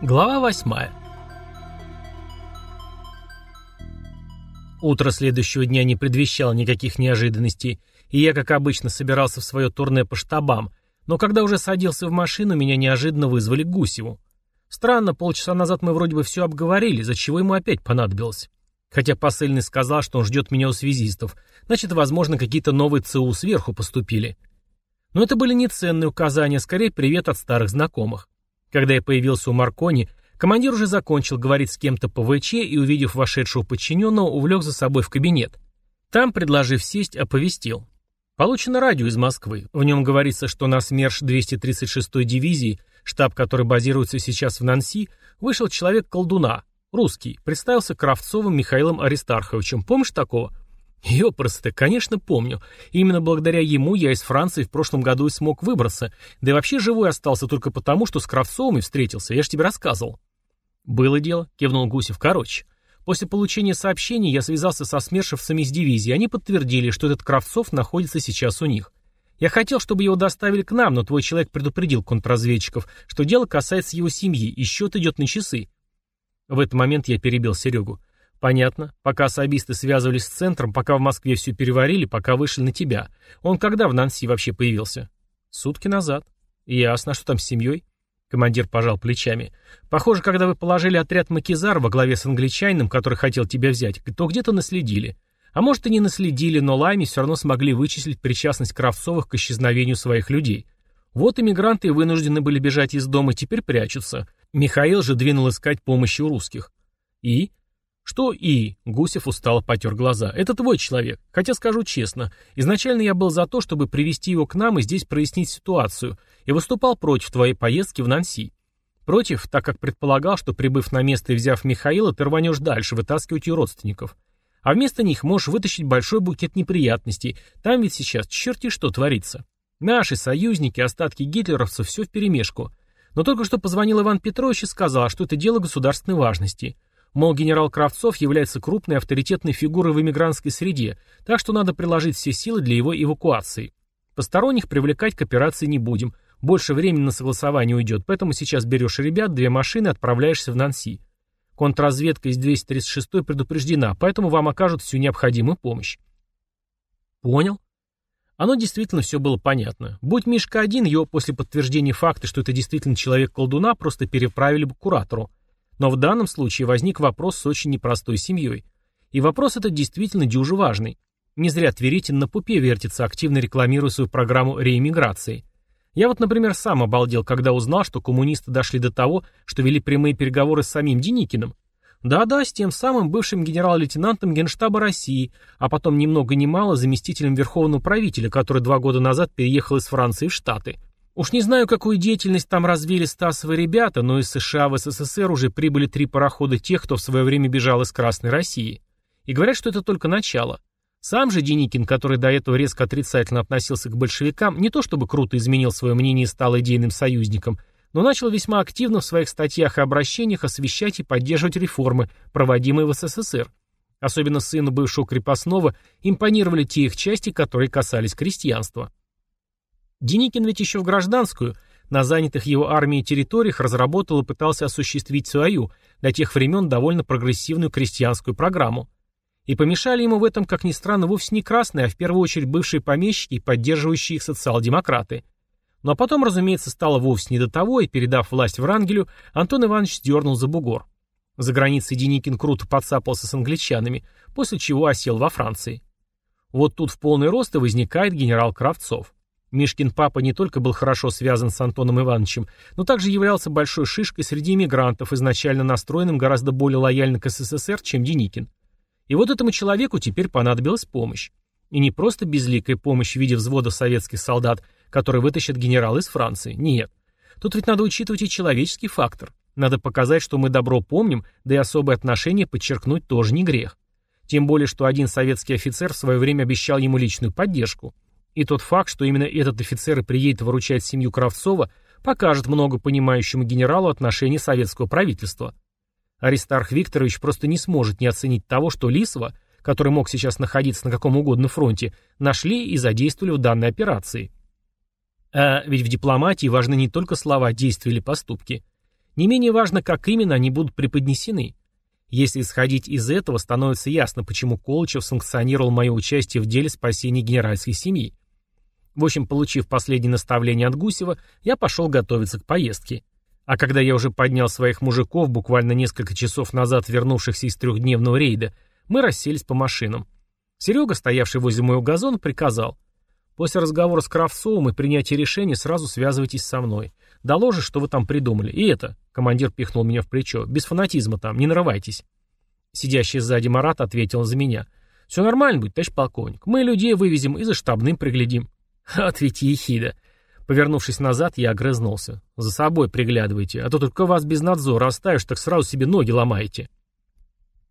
Глава восьмая. Утро следующего дня не предвещало никаких неожиданностей, и я, как обычно, собирался в свое турне по штабам, но когда уже садился в машину, меня неожиданно вызвали к Гусеву. Странно, полчаса назад мы вроде бы все обговорили, за чего ему опять понадобилось. Хотя посыльный сказал, что он ждет меня у связистов, значит, возможно, какие-то новые ЦУ сверху поступили. Но это были не ценные указания, скорее привет от старых знакомых. Когда я появился у Маркони, командир уже закончил говорить с кем-то по ВЧ и, увидев вошедшего подчиненного, увлек за собой в кабинет. Там, предложив сесть, оповестил. Получено радио из Москвы. В нем говорится, что на СМЕРШ 236-й дивизии, штаб которой базируется сейчас в Нанси, вышел человек-колдуна, русский, представился Кравцовым Михаилом Аристарховичем. Помнишь такого? Ёпросто, конечно, помню. Именно благодаря ему я из Франции в прошлом году и смог выбраться. Да и вообще живой остался только потому, что с Кравцовым и встретился. Я же тебе рассказывал. Было дело, кивнул Гусев. Короче, после получения сообщений я связался со смершевцами из дивизии. Они подтвердили, что этот Кравцов находится сейчас у них. Я хотел, чтобы его доставили к нам, но твой человек предупредил контрразведчиков, что дело касается его семьи, и счет идет на часы. В этот момент я перебил Серегу. Понятно. Пока особисты связывались с центром, пока в Москве все переварили, пока вышли на тебя. Он когда в Нанси вообще появился? Сутки назад. Ясно. Что там с семьей? Командир пожал плечами. Похоже, когда вы положили отряд Макизар во главе с англичанином, который хотел тебя взять, то где-то наследили. А может и не наследили, но Лайми все равно смогли вычислить причастность Кравцовых к исчезновению своих людей. Вот иммигранты вынуждены были бежать из дома, теперь прячутся. Михаил же двинул искать помощи у русских. И? «Что «и»?» — Гусев устало потер глаза. «Это твой человек. Хотя скажу честно, изначально я был за то, чтобы привести его к нам и здесь прояснить ситуацию, и выступал против твоей поездки в Нанси. Против, так как предполагал, что, прибыв на место и взяв Михаила, ты рванешь дальше, вытаскивать ее родственников. А вместо них можешь вытащить большой букет неприятностей. Там ведь сейчас черти что творится. Наши союзники, остатки гитлеровцев, все вперемешку. Но только что позвонил Иван Петрович и сказал, что это дело государственной важности». Мол, генерал Кравцов является крупной авторитетной фигурой в эмигрантской среде, так что надо приложить все силы для его эвакуации. Посторонних привлекать к операции не будем. Больше времени на согласование уйдет, поэтому сейчас берешь ребят, две машины, отправляешься в Нанси. Контрразведка из 236 предупреждена, поэтому вам окажут всю необходимую помощь. Понял. Оно действительно все было понятно. Будь Мишка один, его после подтверждения факта, что это действительно человек-колдуна, просто переправили бы куратору. Но в данном случае возник вопрос с очень непростой семьей. И вопрос этот действительно дюже важный. Не зря Тверитин на пупе вертится, активно рекламируя свою программу реэмиграции. Я вот, например, сам обалдел, когда узнал, что коммунисты дошли до того, что вели прямые переговоры с самим Деникиным. Да-да, с тем самым бывшим генерал-лейтенантом Генштаба России, а потом ни много ни мало заместителем верховного правителя, который два года назад переехал из Франции в Штаты. Уж не знаю, какую деятельность там развили Стасовые ребята, но из США в СССР уже прибыли три парохода тех, кто в свое время бежал из Красной России. И говорят, что это только начало. Сам же Деникин, который до этого резко отрицательно относился к большевикам, не то чтобы круто изменил свое мнение и стал идейным союзником, но начал весьма активно в своих статьях и обращениях освещать и поддерживать реформы, проводимые в СССР. Особенно сыну бывшего крепостного импонировали те их части, которые касались крестьянства. Деникин ведь еще в гражданскую, на занятых его армией территориях разработал и пытался осуществить свою, до тех времен довольно прогрессивную крестьянскую программу. И помешали ему в этом, как ни странно, вовсе не красные, а в первую очередь бывшие помещики поддерживающие их социал-демократы. Но потом, разумеется, стало вовсе не до того, и, передав власть Врангелю, Антон Иванович сдернул за бугор. За границей Деникин круто подцапался с англичанами, после чего осел во Франции. Вот тут в полный рост и возникает генерал Кравцов. Мишкин папа не только был хорошо связан с Антоном Ивановичем, но также являлся большой шишкой среди иммигрантов, изначально настроенным гораздо более лояльно к СССР, чем Деникин. И вот этому человеку теперь понадобилась помощь. И не просто безликая помощь в виде взвода советских солдат, который вытащит генерал из Франции. Нет. Тут ведь надо учитывать и человеческий фактор. Надо показать, что мы добро помним, да и особое отношение подчеркнуть тоже не грех. Тем более, что один советский офицер в свое время обещал ему личную поддержку – и тот факт, что именно этот офицер и приедет выручать семью Кравцова, покажет много понимающему генералу отношение советского правительства. Аристарх Викторович просто не сможет не оценить того, что Лисова, который мог сейчас находиться на каком угодно фронте, нашли и задействовали в данной операции. А ведь в дипломатии важны не только слова, действия или поступки. Не менее важно, как именно они будут преподнесены. Если исходить из этого, становится ясно, почему Колычев санкционировал мое участие в деле спасения генеральской семьи. В общем, получив последнее наставление от Гусева, я пошел готовиться к поездке. А когда я уже поднял своих мужиков, буквально несколько часов назад вернувшихся из трехдневного рейда, мы расселись по машинам. Серега, стоявший возле моего газона, приказал. После разговора с Кравцовым и принятия решения сразу связывайтесь со мной. Доложишь, что вы там придумали. И это, командир пихнул меня в плечо, без фанатизма там, не нарывайтесь. Сидящий сзади Марат ответил за меня. Все нормально будет, товарищ полковник. Мы людей вывезем и за штабным приглядим. Ответь ехида. Повернувшись назад, я огрызнулся. За собой приглядывайте, а то только вас без надзора оставишь, так сразу себе ноги ломаете.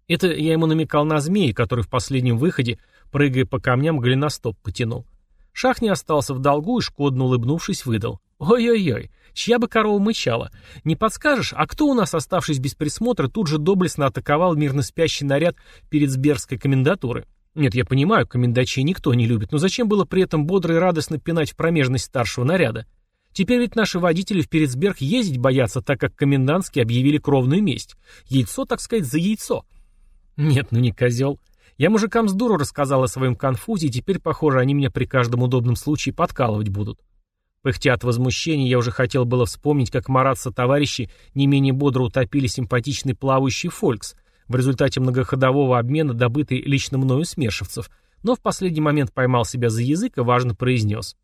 Это я ему намекал на змеи, который в последнем выходе, прыгая по камням, голеностоп потянул. Шах не остался в долгу и, шкодно улыбнувшись, выдал. «Ой-ой-ой, чья бы корова мычала? Не подскажешь, а кто у нас, оставшись без присмотра, тут же доблестно атаковал мирно спящий наряд перед Сбергской комендатуры? Нет, я понимаю, комендачей никто не любит, но зачем было при этом бодро и радостно пинать в промежность старшего наряда? Теперь ведь наши водители в Перецберг ездить боятся, так как комендантские объявили кровную месть. Яйцо, так сказать, за яйцо. Нет, ну не козел. Я мужикам с дуру рассказал о своем конфузе, и теперь, похоже, они меня при каждом удобном случае подкалывать будут. Пыхтя от возмущения, я уже хотел было вспомнить, как Марат со товарищи не менее бодро утопили симпатичный плавающий «Фолькс», в результате многоходового обмена, добытый лично мною смершевцев, но в последний момент поймал себя за язык и важно произнес.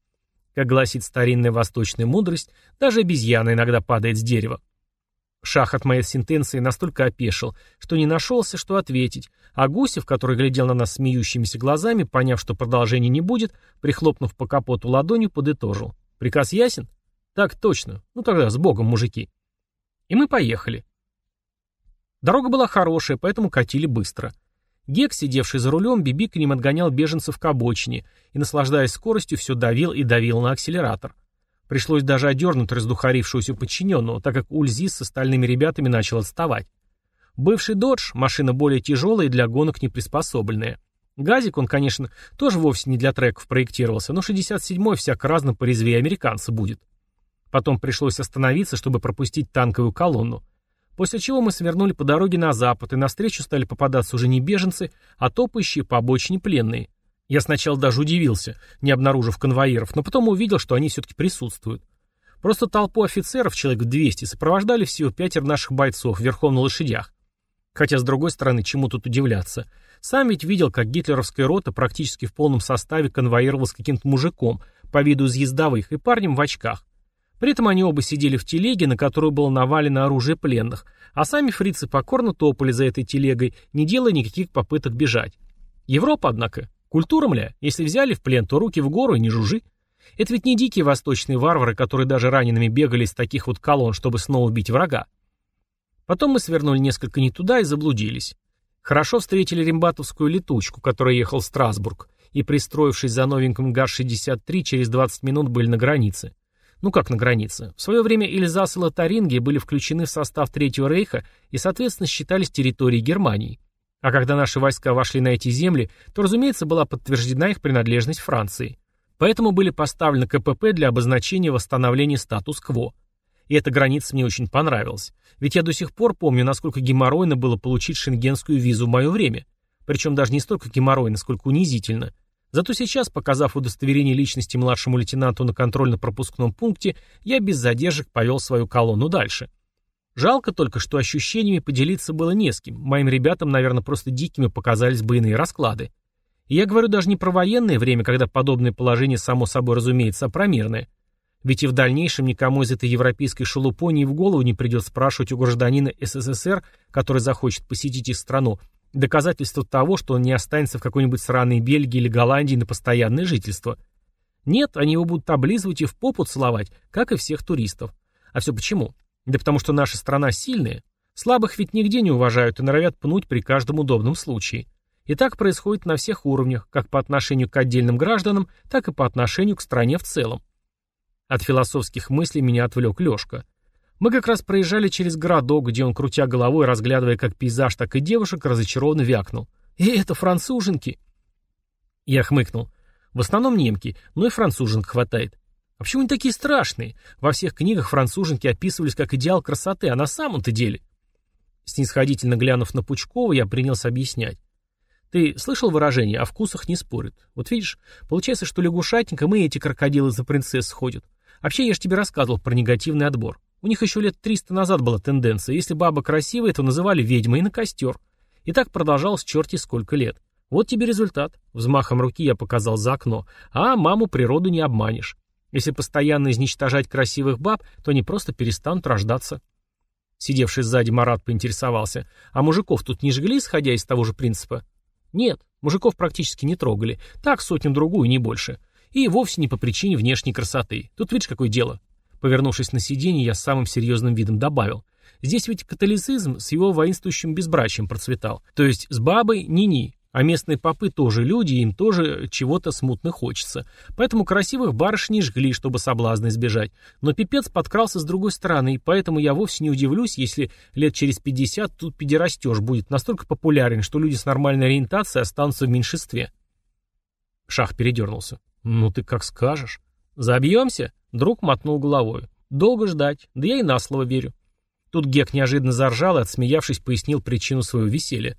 Как гласит старинная восточная мудрость, даже обезьяна иногда падает с дерева. Шах от моей сентенции настолько опешил, что не нашелся, что ответить, а Гусев, который глядел на нас смеющимися глазами, поняв, что продолжения не будет, прихлопнув по капоту ладонью, подытожил. «Приказ ясен?» «Так точно. Ну тогда с Богом, мужики». И мы поехали. Дорога была хорошая, поэтому катили быстро. Гек, сидевший за рулем, бибиканем отгонял беженцев к обочине и, наслаждаясь скоростью, все давил и давил на акселератор. Пришлось даже одернуть раздухарившегося подчиненного, так как Ульзис с остальными ребятами начал отставать. Бывший «Додж» — машина более тяжелая и для гонок не приспособленная. Газик, он, конечно, тоже вовсе не для треков проектировался, но 67-й всяко разно порезвее американца будет. Потом пришлось остановиться, чтобы пропустить танковую колонну. После чего мы свернули по дороге на запад, и навстречу стали попадаться уже не беженцы, а топающие по обочине пленные. Я сначала даже удивился, не обнаружив конвоиров, но потом увидел, что они все-таки присутствуют. Просто толпу офицеров, человек 200, сопровождали всего пятеро наших бойцов верхом на лошадях. Хотя, с другой стороны, чему тут удивляться? Сам ведь видел, как гитлеровская рота практически в полном составе конвоировала с каким-то мужиком, по виду из ездовых, и парнем в очках. При этом они оба сидели в телеге, на которую было навалено оружие пленных, а сами фрицы покорно топали за этой телегой, не делая никаких попыток бежать. Европа, однако, Культура, мля, если взяли в плен, то руки в гору и не жужи. Это ведь не дикие восточные варвары, которые даже ранеными бегали из таких вот колонн, чтобы снова убить врага. Потом мы свернули несколько не туда и заблудились. Хорошо встретили римбатовскую летучку, которая ехал в Страсбург, и, пристроившись за новеньким ГАЗ-63, через 20 минут были на границе. Ну как на границе? В свое время Эльзас и Лотарингия были включены в состав Третьего Рейха и, соответственно, считались территорией Германии. А когда наши войска вошли на эти земли, то, разумеется, была подтверждена их принадлежность Франции. Поэтому были поставлены КПП для обозначения восстановления статус-кво. И эта граница мне очень понравилась. Ведь я до сих пор помню, насколько геморройно было получить шенгенскую визу в мое время. Причем даже не столько геморройно, сколько унизительно. Зато сейчас, показав удостоверение личности младшему лейтенанту на контрольно-пропускном пункте, я без задержек повел свою колонну дальше. Жалко только, что ощущениями поделиться было не с кем. Моим ребятам, наверное, просто дикими показались бы иные расклады. И я говорю даже не про военное время, когда подобное положение само собой разумеется, а. Ведь и в дальнейшем никому из этой европейской шелупонии в голову не придет спрашивать у гражданина СССР, который захочет посетить их страну, доказательство того, что он не останется в какой-нибудь сраной Бельгии или Голландии на постоянное жительство. Нет, они его будут облизывать и в попу целовать, как и всех туристов. А все почему? Да потому что наша страна сильная. Слабых ведь нигде не уважают и норовят пнуть при каждом удобном случае. И так происходит на всех уровнях, как по отношению к отдельным гражданам, так и по отношению к стране в целом. От философских мыслей меня отвлек Лешка. Мы как раз проезжали через городок, где он, крутя головой, разглядывая как пейзаж, так и девушек, разочарованно вякнул. «И это француженки!» Я хмыкнул. В основном немки, но и француженок хватает. А почему они такие страшные? Во всех книгах француженки описывались как идеал красоты, а на самом-то деле... Снисходительно глянув на Пучкова, я принялся объяснять. Ты слышал выражение «о вкусах не спорят»? Вот видишь, получается, что лягушатникам и эти крокодилы за принцесс ходят. Вообще, я же тебе рассказывал про негативный отбор. У них еще лет 300 назад была тенденция. Если баба красивая, то называли ведьмой на костер. И так продолжалось черти сколько лет. Вот тебе результат. Взмахом руки я показал за окно. А маму природу не обманешь. Если постоянно изничтожать красивых баб, то они просто перестанут рождаться. Сидевший сзади Марат поинтересовался. А мужиков тут не жгли, исходя из того же принципа? Нет, мужиков практически не трогали. Так, сотню-другую, не больше. И вовсе не по причине внешней красоты. Тут видишь, какое дело. Повернувшись на сиденье, я самым серьезным видом добавил. Здесь ведь католицизм с его воинствующим безбрачием процветал. То есть с бабой ни-ни, а местные попы тоже люди, им тоже чего-то смутно хочется. Поэтому красивых барышней жгли, чтобы соблазна избежать. Но пипец подкрался с другой стороны, и поэтому я вовсе не удивлюсь, если лет через 50 тут педерастеж будет настолько популярен, что люди с нормальной ориентацией останутся в меньшинстве. Шах передернулся. «Ну ты как скажешь». «Забьемся?» Друг мотнул головой. «Долго ждать, да я и на слово верю». Тут Гек неожиданно заржал и, отсмеявшись, пояснил причину своего веселья.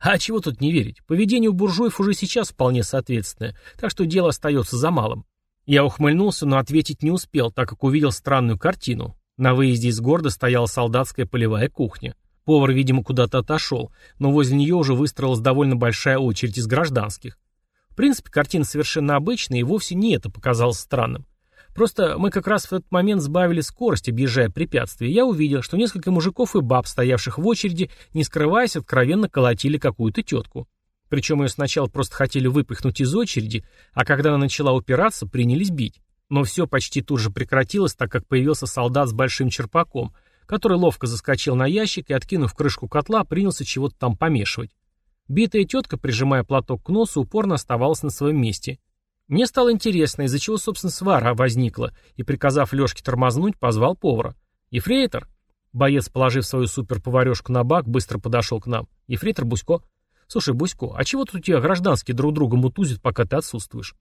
А чего тут не верить? Поведение у буржуев уже сейчас вполне соответственное, так что дело остается за малым. Я ухмыльнулся, но ответить не успел, так как увидел странную картину. На выезде из города стояла солдатская полевая кухня. Повар, видимо, куда-то отошел, но возле нее уже выстроилась довольно большая очередь из гражданских. Принципе, картина совершенно обычная, и вовсе не это показалось странным. Просто мы как раз в этот момент сбавили скорость, объезжая препятствие, я увидел, что несколько мужиков и баб, стоявших в очереди, не скрываясь, откровенно колотили какую-то тетку. Причем ее сначала просто хотели выпихнуть из очереди, а когда она начала упираться, принялись бить. Но все почти тут же прекратилось, так как появился солдат с большим черпаком, который ловко заскочил на ящик и, откинув крышку котла, принялся чего-то там помешивать. Битая тетка, прижимая платок к носу, упорно оставалась на своем месте – мне стало интересно, из-за чего, собственно, свара возникла, и, приказав Лешке тормознуть, позвал повара. «Ефрейтор?» Боец, положив свою суперповарешку на бак, быстро подошел к нам. «Ефрейтор Бусько?» «Слушай, Бусько, а чего тут у тебя гражданские друг друга мутузят, пока ты отсутствуешь?»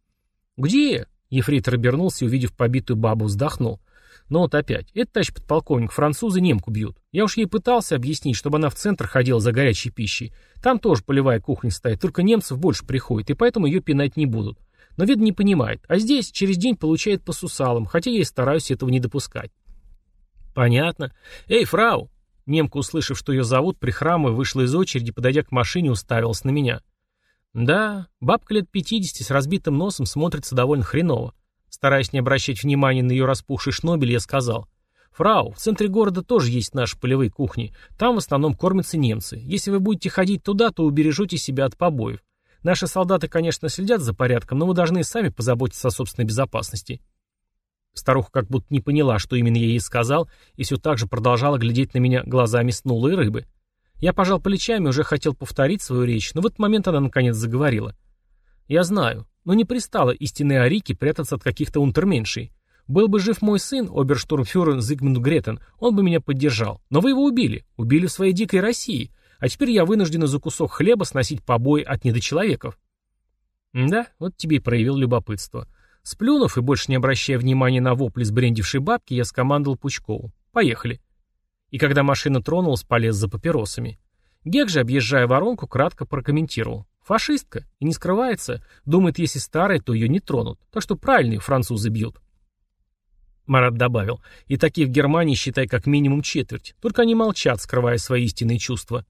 «Где?» Ефрейтор обернулся и, увидев побитую бабу, вздохнул. «Ну вот опять. Это, товарищ подполковник, французы немку бьют. Я уж ей пытался объяснить, чтобы она в центр ходила за горячей пищей. Там тоже полевая кухня стоит, только немцев больше приходит, и поэтому ее пинать не будут но, видно, не понимает. А здесь через день получает по сусалам, хотя я и стараюсь этого не допускать. Понятно. Эй, фрау! Немка, услышав, что ее зовут, прихрамывая, вышла из очереди, подойдя к машине, уставилась на меня. Да, бабка лет 50 с разбитым носом смотрится довольно хреново. Стараясь не обращать внимания на ее распухший шнобель, я сказал. «Фрау, в центре города тоже есть наши полевые кухни. Там в основном кормятся немцы. Если вы будете ходить туда, то убережете себя от побоев. Наши солдаты, конечно, следят за порядком, но мы должны сами позаботиться о собственной безопасности. Старуха как будто не поняла, что именно я ей сказал, и все так же продолжала глядеть на меня глазами снулой рыбы. Я пожал плечами, уже хотел повторить свою речь, но в этот момент она наконец заговорила. «Я знаю, но не пристало истинной Арике прятаться от каких-то унтерменшей. Был бы жив мой сын, оберштурмфюрер Зигмунд Гретен, он бы меня поддержал. Но вы его убили. Убили в своей дикой России. А теперь я вынужден за кусок хлеба сносить побои от недочеловеков. Да, вот тебе и проявил любопытство. Сплюнув и больше не обращая внимания на вопли сбрендившей бабки, я скомандовал Пучкову. Поехали. И когда машина тронулась, полез за папиросами. Гек же, объезжая воронку, кратко прокомментировал. Фашистка. И не скрывается. Думает, если старая, то ее не тронут. Так что правильные французы бьют. Марат добавил. И таких в Германии, считай, как минимум четверть. Только они молчат, скрывая свои истинные чувства.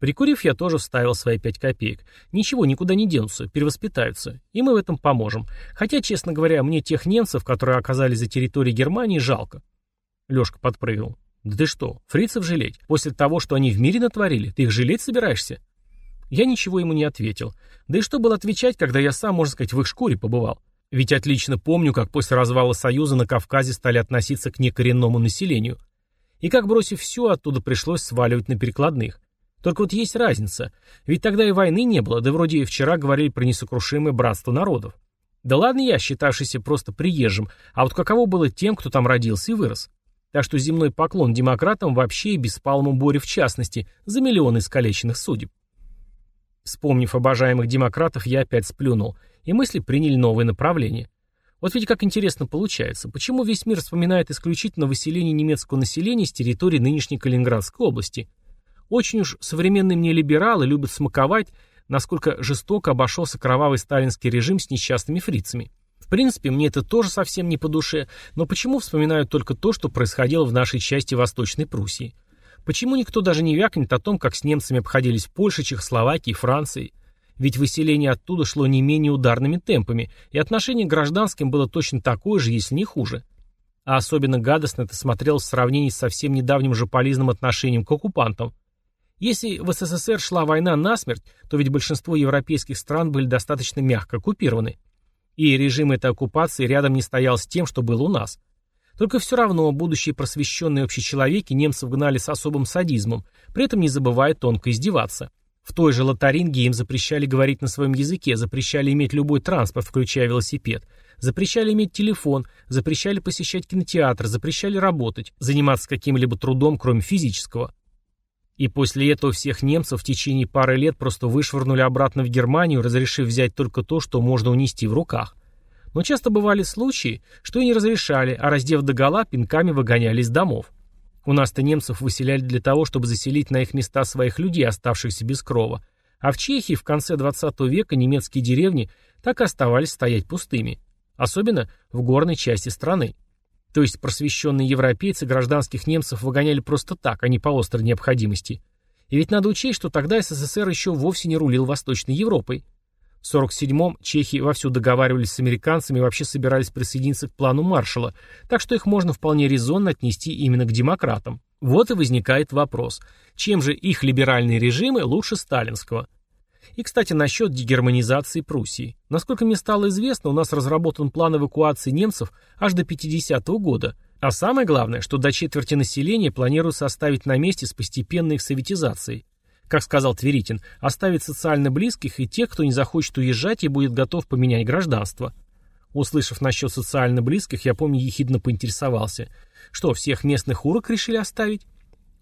Прикурив, я тоже вставил свои пять копеек. Ничего, никуда не денутся, перевоспитаются. И мы в этом поможем. Хотя, честно говоря, мне тех немцев, которые оказались за территорией Германии, жалко. Лёшка подпрыгнул. Да ты что, фрицев жалеть? После того, что они в мире натворили, ты их жалеть собираешься? Я ничего ему не ответил. Да и что было отвечать, когда я сам, можно сказать, в их шкуре побывал? Ведь отлично помню, как после развала Союза на Кавказе стали относиться к некоренному населению. И как, бросив все, оттуда пришлось сваливать на перекладных. Только вот есть разница. Ведь тогда и войны не было, да вроде и вчера говорили про несокрушимое братство народов. Да ладно я, считавшийся просто приезжим, а вот каково было тем, кто там родился и вырос. Так что земной поклон демократам вообще и беспалому Боре в частности, за миллионы искалеченных судеб. Вспомнив обожаемых демократов, я опять сплюнул, и мысли приняли новое направление. Вот ведь как интересно получается, почему весь мир вспоминает исключительно выселение немецкого населения с территории нынешней Калининградской области? Очень уж современные мне либералы любят смаковать, насколько жестоко обошелся кровавый сталинский режим с несчастными фрицами. В принципе, мне это тоже совсем не по душе, но почему вспоминают только то, что происходило в нашей части Восточной Пруссии? Почему никто даже не вякнет о том, как с немцами обходились Польшей, Чехословакией, Францией? Ведь выселение оттуда шло не менее ударными темпами, и отношение к гражданским было точно такое же, если не хуже. А особенно гадостно это смотрелось в сравнении с совсем недавним жополизным отношением к оккупантам. Если в СССР шла война насмерть, то ведь большинство европейских стран были достаточно мягко оккупированы. И режим этой оккупации рядом не стоял с тем, что было у нас. Только все равно будущие просвещенные общечеловеки немцев гнали с особым садизмом, при этом не забывая тонко издеваться. В той же Лотаринге им запрещали говорить на своем языке, запрещали иметь любой транспорт, включая велосипед, запрещали иметь телефон, запрещали посещать кинотеатр, запрещали работать, заниматься каким-либо трудом, кроме физического. И после этого всех немцев в течение пары лет просто вышвырнули обратно в Германию, разрешив взять только то, что можно унести в руках. Но часто бывали случаи, что и не разрешали, а раздев догола, пинками выгоняли из домов. У нас-то немцев выселяли для того, чтобы заселить на их места своих людей, оставшихся без крова. А в Чехии в конце 20 века немецкие деревни так и оставались стоять пустыми. Особенно в горной части страны. То есть просвещенные европейцы гражданских немцев выгоняли просто так, а не по острой необходимости. И ведь надо учесть, что тогда СССР еще вовсе не рулил Восточной Европой. В 1947-м чехи вовсю договаривались с американцами и вообще собирались присоединиться к плану Маршалла, так что их можно вполне резонно отнести именно к демократам. Вот и возникает вопрос, чем же их либеральные режимы лучше сталинского? И, кстати, насчет дегерманизации Пруссии. Насколько мне стало известно, у нас разработан план эвакуации немцев аж до 50-го года. А самое главное, что до четверти населения планируется оставить на месте с постепенной их советизацией. Как сказал Тверитин, оставить социально близких и тех, кто не захочет уезжать и будет готов поменять гражданство. Услышав насчет социально близких, я помню, ехидно поинтересовался. Что, всех местных урок решили оставить?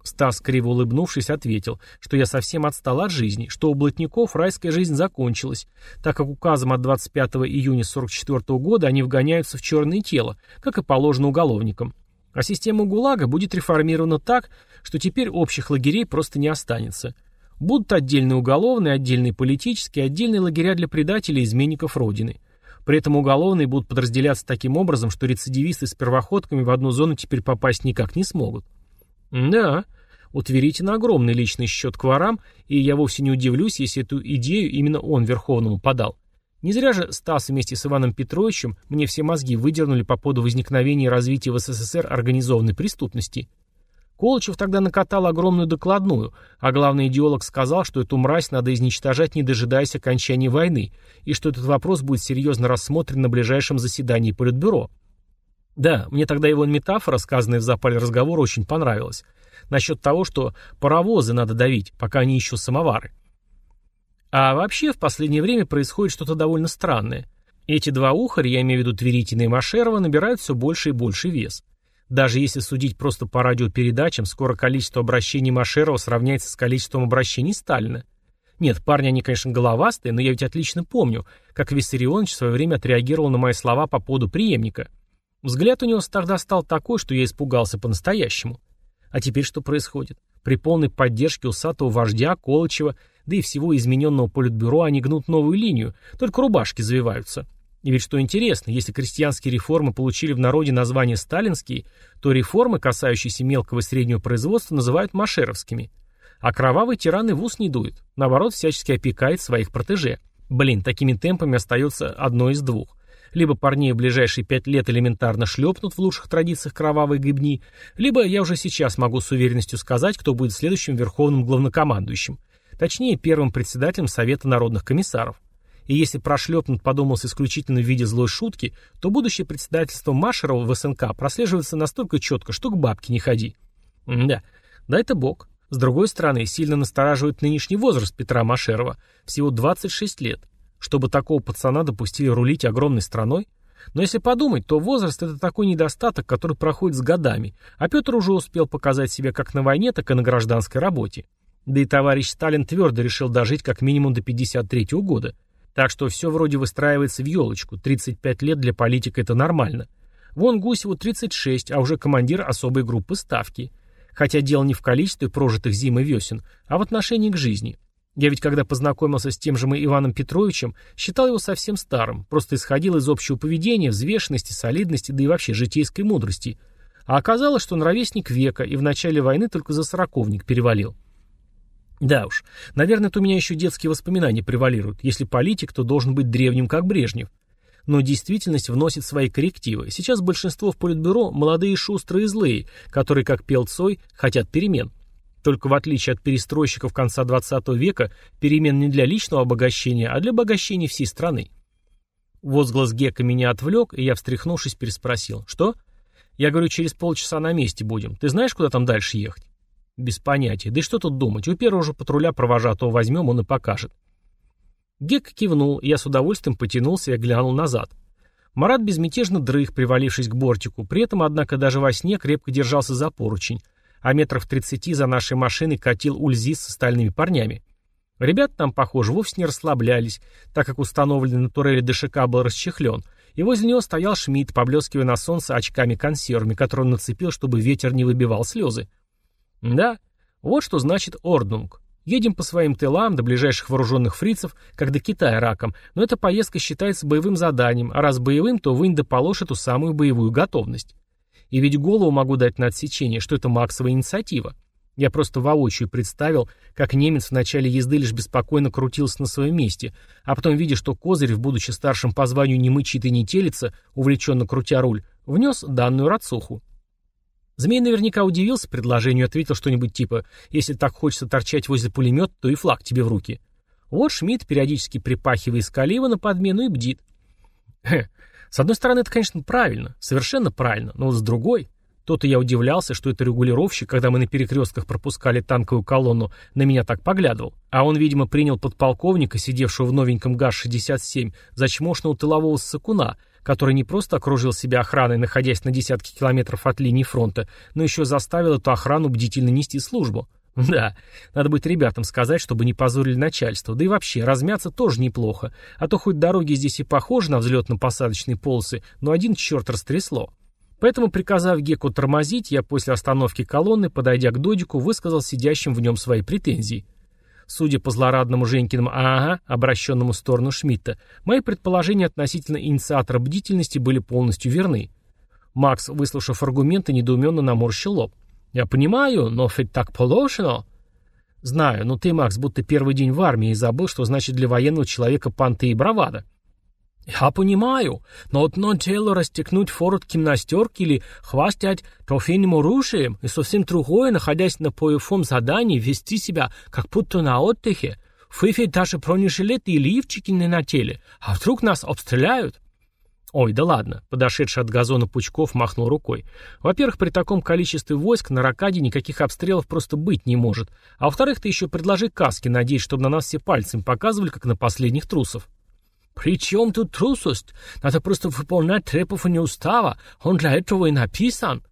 Стас, криво улыбнувшись, ответил, что я совсем отстал от жизни, что у блатников райская жизнь закончилась, так как указом от 25 июня 44 года они вгоняются в черное тело, как и положено уголовникам. А система ГУЛАГа будет реформирована так, что теперь общих лагерей просто не останется. Будут отдельные уголовные, отдельные политические, отдельные лагеря для предателей и изменников Родины. При этом уголовные будут подразделяться таким образом, что рецидивисты с первоходками в одну зону теперь попасть никак не смогут. Да, у Тверитина огромный личный счет к ворам, и я вовсе не удивлюсь, если эту идею именно он Верховному подал. Не зря же Стас вместе с Иваном Петровичем мне все мозги выдернули по поводу возникновения и развития в СССР организованной преступности – Колычев тогда накатал огромную докладную, а главный идеолог сказал, что эту мразь надо изничтожать, не дожидаясь окончания войны, и что этот вопрос будет серьезно рассмотрен на ближайшем заседании Политбюро. Да, мне тогда его метафора, сказанная в запале разговора, очень понравилась. Насчет того, что паровозы надо давить, пока они ищут самовары. А вообще в последнее время происходит что-то довольно странное. Эти два ухаря, я имею в виду Тверитина и Машерова, набирают все больше и больше вес. Даже если судить просто по радиопередачам, скоро количество обращений Машерова сравняется с количеством обращений Сталина. Нет, парни, они, конечно, головастые, но я ведь отлично помню, как Виссарионович в свое время отреагировал на мои слова по поводу преемника. Взгляд у него тогда стал такой, что я испугался по-настоящему. А теперь что происходит? При полной поддержке усатого вождя, Колычева, да и всего измененного политбюро они гнут новую линию, только рубашки завиваются. И ведь что интересно, если крестьянские реформы получили в народе название сталинские, то реформы, касающиеся мелкого и среднего производства, называют машеровскими. А кровавый тиран и в ус не дует. Наоборот, всячески опекает своих протеже. Блин, такими темпами остается одно из двух. Либо парней в ближайшие пять лет элементарно шлепнут в лучших традициях кровавой гибни, либо я уже сейчас могу с уверенностью сказать, кто будет следующим верховным главнокомандующим. Точнее, первым председателем Совета народных комиссаров. И если прошлепнут подумался исключительно в виде злой шутки, то будущее председательство Машерова в СНК прослеживается настолько четко, что к бабке не ходи. М да, да это бог. С другой стороны, сильно настораживает нынешний возраст Петра Машерова, всего 26 лет. Чтобы такого пацана допустили рулить огромной страной? Но если подумать, то возраст – это такой недостаток, который проходит с годами, а Петр уже успел показать себя как на войне, так и на гражданской работе. Да и товарищ Сталин твердо решил дожить как минимум до 53 года – Так что все вроде выстраивается в елочку, 35 лет для политика это нормально. Вон Гусеву 36, а уже командир особой группы ставки. Хотя дело не в количестве прожитых зим и весен, а в отношении к жизни. Я ведь когда познакомился с тем же мы Иваном Петровичем, считал его совсем старым, просто исходил из общего поведения, взвешенности, солидности, да и вообще житейской мудрости. А оказалось, что он ровесник века и в начале войны только за сороковник перевалил. Да уж, наверное, это у меня еще детские воспоминания превалируют. Если политик, то должен быть древним, как Брежнев. Но действительность вносит свои коррективы. Сейчас большинство в политбюро – молодые шустрые и злые, которые, как пел Цой, хотят перемен. Только в отличие от перестройщиков конца 20 века, перемен не для личного обогащения, а для обогащения всей страны. Возглас Гека меня отвлек, и я, встряхнувшись, переспросил. «Что?» «Я говорю, через полчаса на месте будем. Ты знаешь, куда там дальше ехать?» «Без понятия. Да и что тут думать? У первого же патруля провожатого возьмем, он и покажет». Гек кивнул, и я с удовольствием потянулся и глянул назад. Марат безмятежно дрых, привалившись к бортику, при этом, однако, даже во сне крепко держался за поручень, а метров тридцати за нашей машиной катил Ульзис с остальными парнями. Ребята там, похоже, вовсе не расслаблялись, так как установленный на турели ДШК был расчехлен, и возле него стоял Шмидт, поблескивая на солнце очками-консервами, которые он нацепил, чтобы ветер не выбивал слезы. Да, вот что значит орднунг. Едем по своим тылам до ближайших вооруженных фрицев, как до Китая раком, но эта поездка считается боевым заданием, а раз боевым, то вынь да положь эту самую боевую готовность. И ведь голову могу дать на отсечение, что это Максова инициатива. Я просто воочию представил, как немец в начале езды лишь беспокойно крутился на своем месте, а потом, видя, что Козырев, будучи старшим по званию, не мычит и не телится, увлеченно крутя руль, внес данную рацуху. Змей наверняка удивился предложению и ответил что-нибудь типа «Если так хочется торчать возле пулемета, то и флаг тебе в руки». Вот Шмидт, периодически припахивая из на подмену, и бдит. Хе, с одной стороны, это, конечно, правильно, совершенно правильно, но вот с другой... То-то я удивлялся, что это регулировщик, когда мы на перекрестках пропускали танковую колонну, на меня так поглядывал. А он, видимо, принял подполковника, сидевшего в новеньком ГАЗ-67, за чмошного тылового ссакуна, который не просто окружил себя охраной, находясь на десятки километров от линии фронта, но еще заставил эту охрану бдительно нести службу. Да, надо быть ребятам сказать, чтобы не позорили начальство. Да и вообще, размяться тоже неплохо. А то хоть дороги здесь и похожи на взлетно-посадочные полосы, но один черт растрясло. Поэтому, приказав Геку тормозить, я после остановки колонны, подойдя к додику, высказал сидящим в нем свои претензии. Судя по злорадному Женькиному «ага», обращенному в сторону Шмидта, мои предположения относительно инициатора бдительности были полностью верны. Макс, выслушав аргументы, недоуменно наморщил лоб. «Я понимаю, но ведь так положено». «Знаю, но ты, Макс, будто первый день в армии и забыл, что значит для военного человека понты и бравада». «Я понимаю, но одно дело расстегнуть форт гимнастерки или хвастать трофейным оружием, и совсем другое, находясь на боевом задании, вести себя, как будто на отдыхе. Ведь даже бронежилеты и лифчики не на теле, а вдруг нас обстреляют?» Ой, да ладно, подошедший от газона Пучков махнул рукой. Во-первых, при таком количестве войск на Ракаде никаких обстрелов просто быть не может. А во-вторых, ты еще предложи каски, надеясь, чтобы на нас все пальцем показывали, как на последних трусов. «При чем тут трусость? Надо просто выполнять требования устава. Он для этого и написан».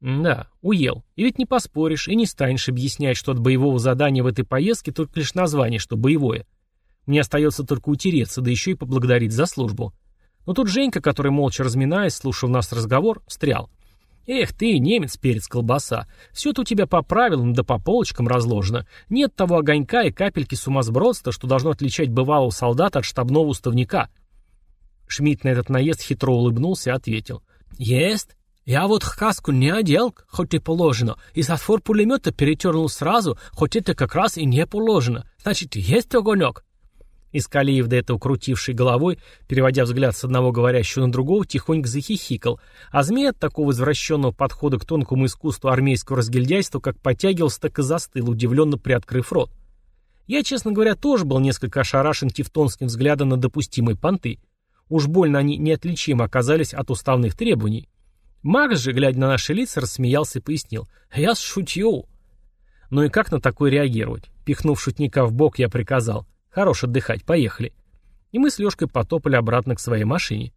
Да, уел. И ведь не поспоришь, и не станешь объяснять, что от боевого задания в этой поездке только лишь название, что боевое. Мне остается только утереться, да еще и поблагодарить за службу. Но тут Женька, который молча разминаясь, слушал нас разговор, встрял. «Эх ты, немец, перец, колбаса, все-то у тебя по правилам да по полочкам разложено. Нет того огонька и капельки сумасбродства, что должно отличать бывалого солдата от штабного уставника». Шмидт на этот наезд хитро улыбнулся и ответил. «Есть. Я вот каску не одел, хоть и положено, и затвор пулемета перетернул сразу, хоть это как раз и не положено. Значит, есть огонек». Искалиев, до этого крутивший головой, переводя взгляд с одного говорящего на другого, тихонько захихикал, а змей от такого извращенного подхода к тонкому искусству армейского разгильдяйства как потягивался, так и застыл, удивленно приоткрыв рот. Я, честно говоря, тоже был несколько ошарашен тевтонским взглядом на допустимые понты. Уж больно они неотличимо оказались от уставных требований. Макс же, глядя на наши лица, рассмеялся и пояснил. «Я шутью». Ну и как на такое реагировать? Пихнув шутника в бок, я приказал. Хорош отдыхать, поехали. И мы с Лёшкой потопали обратно к своей машине.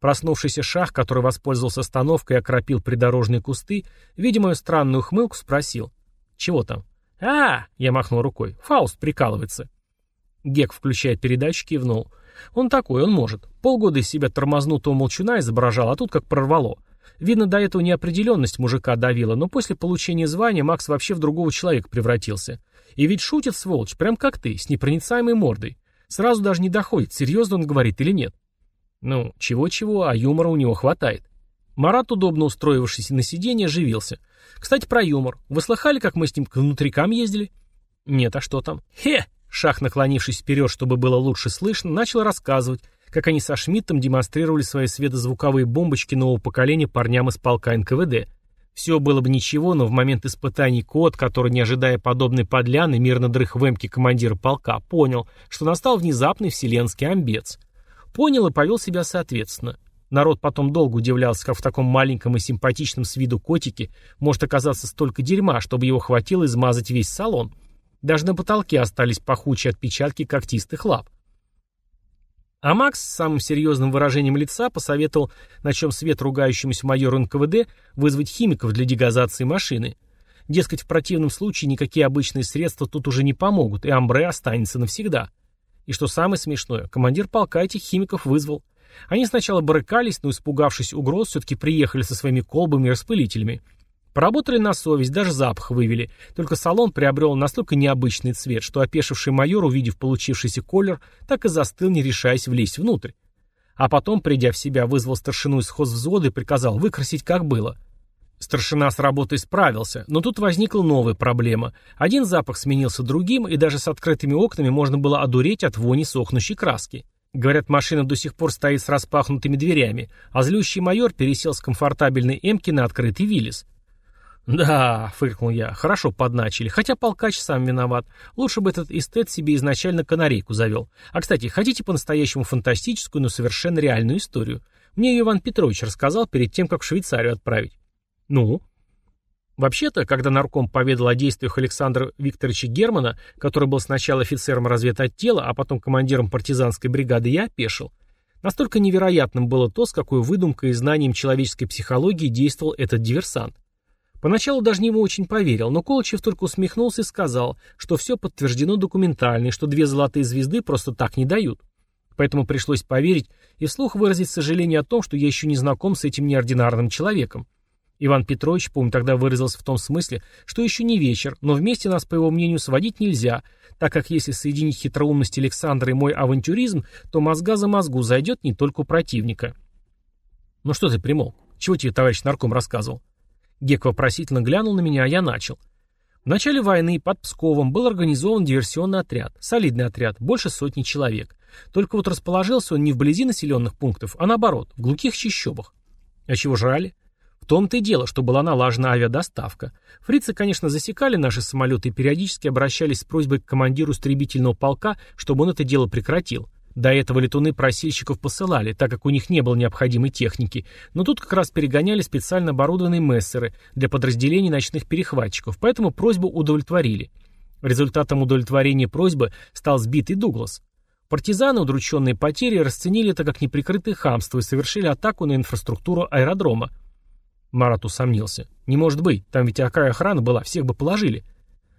Проснувшийся шах, который воспользовался остановкой и окропил придорожные кусты, видя странную хмылку, спросил. «Чего там?» «А!» — я махнул рукой. «Фауст прикалывается». Гек, включая передачу, кивнул. Он такой, он может. Полгода из себя тормознутого молчуна изображал, а тут как прорвало. Видно, до этого неопределенность мужика давила, но после получения звания Макс вообще в другого человека превратился. И ведь шутит, сволочь, прям как ты, с непроницаемой мордой. Сразу даже не доходит, серьезно он говорит или нет. Ну, чего-чего, а юмора у него хватает. Марат, удобно устроившийся на сиденье, оживился. Кстати, про юмор. Вы слыхали, как мы с ним к внутрикам ездили? Нет, а что там? Хе! Шах, наклонившись вперед, чтобы было лучше слышно, начал рассказывать, как они со Шмидтом демонстрировали свои светозвуковые бомбочки нового поколения парням из полка НКВД. Все было бы ничего, но в момент испытаний кот, который, не ожидая подобной подляны, мирно дрых в эмке командира полка, понял, что настал внезапный вселенский амбец. Понял и повел себя соответственно. Народ потом долго удивлялся, как в таком маленьком и симпатичном с виду котике может оказаться столько дерьма, чтобы его хватило измазать весь салон. Даже на потолке остались пахучие отпечатки когтистых лап. А Макс с самым серьезным выражением лица посоветовал, на чем свет ругающемуся майору НКВД, вызвать химиков для дегазации машины. Дескать, в противном случае никакие обычные средства тут уже не помогут, и амбре останется навсегда. И что самое смешное, командир полка этих химиков вызвал. Они сначала барыкались, но, испугавшись угроз, все-таки приехали со своими колбами и распылителями – Поработали на совесть, даже запах вывели. Только салон приобрел настолько необычный цвет, что опешивший майор, увидев получившийся колер, так и застыл, не решаясь влезть внутрь. А потом, придя в себя, вызвал старшину из хозвзвода и приказал выкрасить, как было. Старшина с работой справился, но тут возникла новая проблема. Один запах сменился другим, и даже с открытыми окнами можно было одуреть от вони сохнущей краски. Говорят, машина до сих пор стоит с распахнутыми дверями, а злющий майор пересел с комфортабельной эмки на открытый Виллис. «Да», — фыркнул я, — «хорошо подначили. Хотя полкач сам виноват. Лучше бы этот эстет себе изначально канарейку завел. А, кстати, хотите по-настоящему фантастическую, но совершенно реальную историю? Мне ее Иван Петрович рассказал перед тем, как в Швейцарию отправить». «Ну?» Вообще-то, когда нарком поведал о действиях Александра Викторовича Германа, который был сначала офицером разведотдела, а потом командиром партизанской бригады, я опешил. Настолько невероятным было то, с какой выдумкой и знанием человеческой психологии действовал этот диверсант. Поначалу даже не ему очень поверил, но Колычев только усмехнулся и сказал, что все подтверждено документально и что две золотые звезды просто так не дают. Поэтому пришлось поверить и вслух выразить сожаление о том, что я еще не знаком с этим неординарным человеком. Иван Петрович, помню, тогда выразился в том смысле, что еще не вечер, но вместе нас, по его мнению, сводить нельзя, так как если соединить хитроумность Александра и мой авантюризм, то мозга за мозгу зайдет не только у противника. «Ну что ты примол? Чего тебе товарищ нарком рассказывал?» Гек вопросительно глянул на меня, а я начал. В начале войны под Псковом был организован диверсионный отряд, солидный отряд, больше сотни человек. Только вот расположился он не вблизи населенных пунктов, а наоборот, в глухих чащобах. А чего жрали? В том-то и дело, что была налажена авиадоставка. Фрицы, конечно, засекали наши самолеты и периодически обращались с просьбой к командиру истребительного полка, чтобы он это дело прекратил. До этого летуны просильщиков посылали, так как у них не было необходимой техники, но тут как раз перегоняли специально оборудованные мессеры для подразделений ночных перехватчиков, поэтому просьбу удовлетворили. Результатом удовлетворения просьбы стал сбитый Дуглас. Партизаны, удрученные потери, расценили это как неприкрытое хамство и совершили атаку на инфраструктуру аэродрома. Марат усомнился. «Не может быть, там ведь какая охрана была, всех бы положили».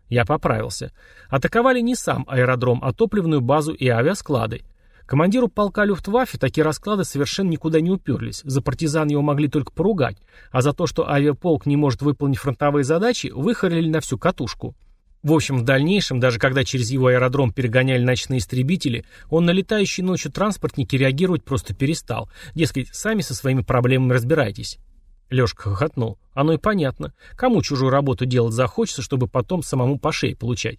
Я поправился. Атаковали не сам аэродром, а топливную базу и авиасклады. Командиру полка Люфтваффе такие расклады совершенно никуда не уперлись. За партизан его могли только поругать, а за то, что авиаполк не может выполнить фронтовые задачи, выхорили на всю катушку. В общем, в дальнейшем, даже когда через его аэродром перегоняли ночные истребители, он на летающие ночью транспортники реагировать просто перестал. Дескать, сами со своими проблемами разбирайтесь. Лешка хохотнул. Оно и понятно. Кому чужую работу делать захочется, чтобы потом самому по шее получать?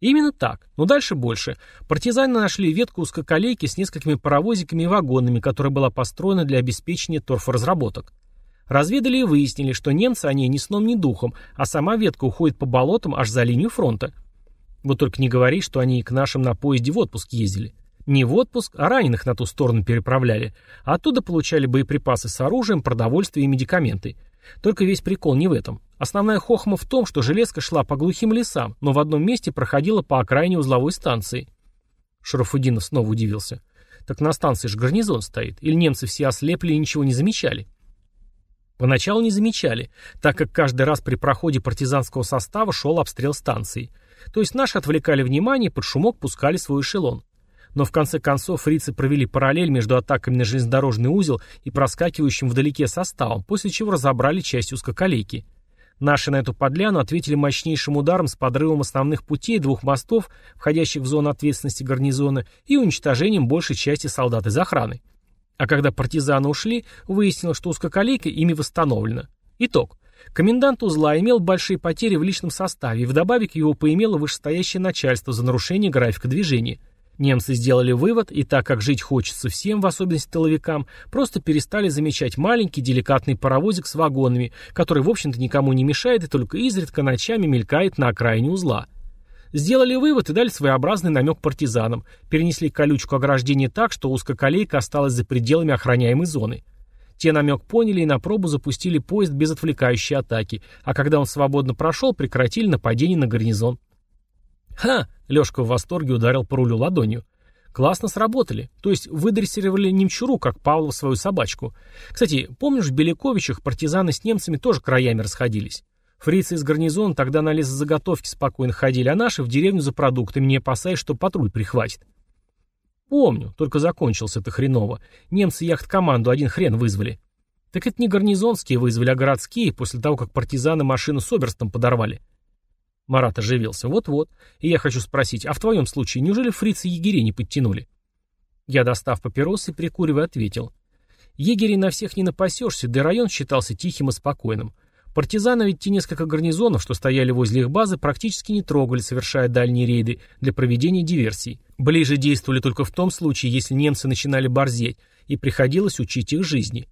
Именно так, но дальше больше. Партизаны нашли ветку узкоколейки с несколькими паровозиками и вагонами, которая была построена для обеспечения торфоразработок. Разведали и выяснили, что немцы о ней ни сном, ни духом, а сама ветка уходит по болотам аж за линию фронта. Вот только не говори, что они к нашим на поезде в отпуск ездили. Не в отпуск, а раненых на ту сторону переправляли. Оттуда получали боеприпасы с оружием, продовольствие и медикаменты. Только весь прикол не в этом. Основная хохма в том, что железка шла по глухим лесам, но в одном месте проходила по окраине узловой станции. Шарафудинов снова удивился. Так на станции же гарнизон стоит. Или немцы все ослепли и ничего не замечали? Поначалу не замечали, так как каждый раз при проходе партизанского состава шел обстрел станции. то есть наши отвлекали внимание под шумок пускали свой эшелон. Но в конце концов фрицы провели параллель между атаками на железнодорожный узел и проскакивающим вдалеке составом, после чего разобрали часть узкоколейки. Наши на эту подляну ответили мощнейшим ударом с подрывом основных путей двух мостов, входящих в зону ответственности гарнизона, и уничтожением большей части солдат из охраны. А когда партизаны ушли, выяснилось, что узкоколейка ими восстановлена. Итог. Комендант узла имел большие потери в личном составе, и вдобавок его поимело вышестоящее начальство за нарушение графика движения. Немцы сделали вывод, и так как жить хочется всем, в особенности тыловикам, просто перестали замечать маленький деликатный паровозик с вагонами, который, в общем-то, никому не мешает и только изредка ночами мелькает на окраине узла. Сделали вывод и дали своеобразный намек партизанам, перенесли колючку ограждения так, что узкая колейка осталась за пределами охраняемой зоны. Те намек поняли и на пробу запустили поезд без отвлекающей атаки, а когда он свободно прошел, прекратили нападение на гарнизон. «Ха!» — Лешка в восторге ударил по рулю ладонью. «Классно сработали. То есть выдрессировали немчуру, как Павлов свою собачку. Кстати, помнишь, в Беляковичах партизаны с немцами тоже краями расходились? Фрицы из гарнизона тогда на лесозаготовки спокойно ходили, а наши в деревню за продуктами, не опасаясь, что патруль прихватит. Помню, только закончился это хреново. Немцы яхт-команду один хрен вызвали. Так это не гарнизонские вызвали, а городские, после того, как партизаны машину с оберстом подорвали. Марат оживился. Вот-вот. И я хочу спросить, а в твоем случае, неужели фрицы егерей не подтянули? Я, достав папиросы, прикуривая, ответил. Егерей на всех не напасешься, да и район считался тихим и спокойным. Партизаны ведь те несколько гарнизонов, что стояли возле их базы, практически не трогали, совершая дальние рейды для проведения диверсий. Ближе действовали только в том случае, если немцы начинали борзеть, и приходилось учить их жизни.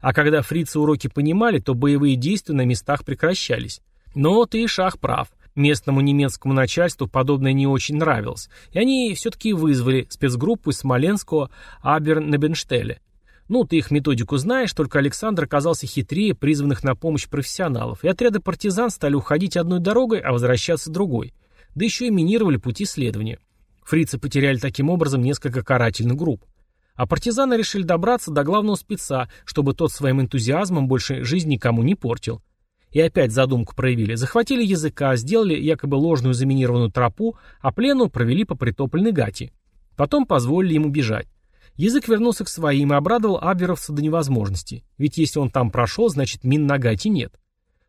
А когда фрицы уроки понимали, то боевые действия на местах прекращались. Но ты и шах прав. Местному немецкому начальству подобное не очень нравилось, и они все-таки вызвали спецгруппу из Смоленского Абернебенштеля. Ну, ты их методику знаешь, только Александр оказался хитрее призванных на помощь профессионалов, и отряды партизан стали уходить одной дорогой, а возвращаться другой. Да еще и минировали пути следования. Фрицы потеряли таким образом несколько карательных групп. А партизаны решили добраться до главного спеца, чтобы тот своим энтузиазмом больше жизнь никому не портил. И опять задумку проявили. Захватили языка, сделали якобы ложную заминированную тропу, а плену провели по притопленной гати. Потом позволили ему бежать. Язык вернулся к своим и обрадовал абверовца до невозможности. Ведь если он там прошел, значит мин на гате нет.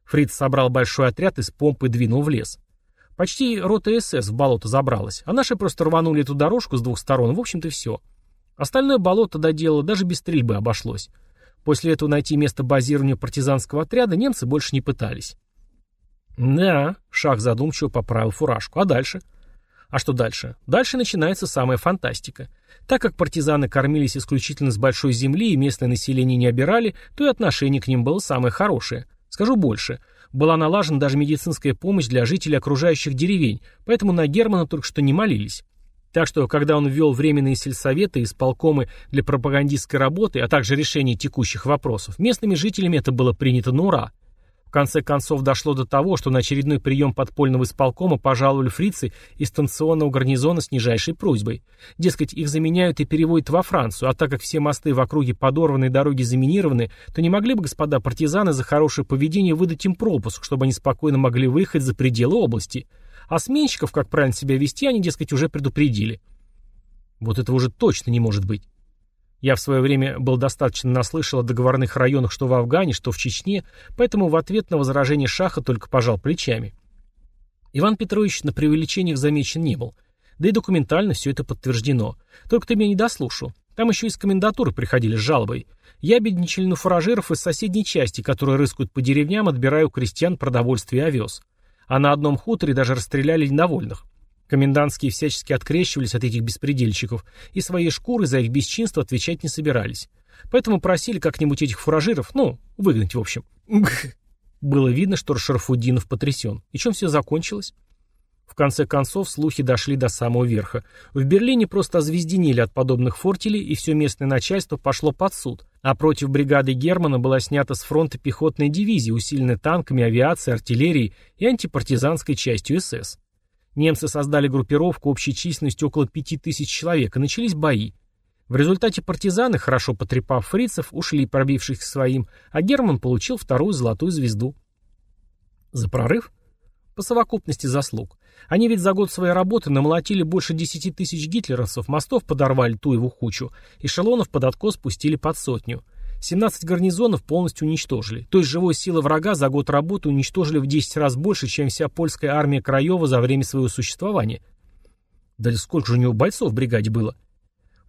Фриц собрал большой отряд из помпы и двинул в лес. Почти рота СС в болото забралась, а наши просто рванули эту дорожку с двух сторон, в общем-то все. Остальное болото доделало, даже без стрельбы обошлось. После этого найти место базирования партизанского отряда немцы больше не пытались. «Да», — Шах задумчиво поправил фуражку. «А дальше?» А что дальше? Дальше начинается самая фантастика. Так как партизаны кормились исключительно с большой земли и местное население не обирали, то и отношение к ним было самое хорошее. Скажу больше. Была налажена даже медицинская помощь для жителей окружающих деревень, поэтому на Германа только что не молились. Так что, когда он ввел временные сельсоветы и исполкомы для пропагандистской работы, а также решения текущих вопросов, местными жителями это было принято на ура. В конце концов дошло до того, что на очередной прием подпольного исполкома пожаловали фрицы из станционного гарнизона с нижайшей просьбой. Дескать, их заменяют и переводят во Францию, а так как все мосты в округе подорваны и дороги заминированы, то не могли бы господа партизаны за хорошее поведение выдать им пропуск, чтобы они спокойно могли выехать за пределы области. А сменщиков, как правильно себя вести, они, дескать, уже предупредили. Вот этого уже точно не может быть. Я в свое время был достаточно наслышал о договорных районах что в Афгане, что в Чечне, поэтому в ответ на возражение Шаха только пожал плечами. Иван Петрович на преувеличениях замечен не был. Да и документально все это подтверждено. Только ты меня не дослушал. Там еще из комендатуры приходили с жалобой. Я бедничали на фуражиров из соседней части, которые рыскают по деревням, отбирая у крестьян продовольствие и овес. А на одном хуторе даже расстреляли недовольных. Комендантские всячески открещивались от этих беспредельщиков и своей шкуры за их бесчинство отвечать не собирались. Поэтому просили как-нибудь этих фуражиров, ну, выгнать в общем. Было видно, что Шарафуддинов потрясен. И чем все закончилось? В конце концов, слухи дошли до самого верха. В Берлине просто озвезденили от подобных фортелей, и все местное начальство пошло под суд. А против бригады Германа была снята с фронта пехотная дивизия, усиленная танками, авиацией, артиллерией и антипартизанской частью СС. Немцы создали группировку общей численностью около пяти тысяч человек, и начались бои. В результате партизаны, хорошо потрепав фрицев, ушли, пробивших к своим, а Герман получил вторую золотую звезду. За прорыв? По совокупности заслуг. Они ведь за год своей работы намолотили больше десяти тысяч гитлеровцев, мостов подорвали ту его кучу, эшелонов под откос спустили под сотню. 17 гарнизонов полностью уничтожили. То есть живой силы врага за год работы уничтожили в 10 раз больше, чем вся польская армия Краева за время своего существования. Да сколько же у него бойцов в бригаде было?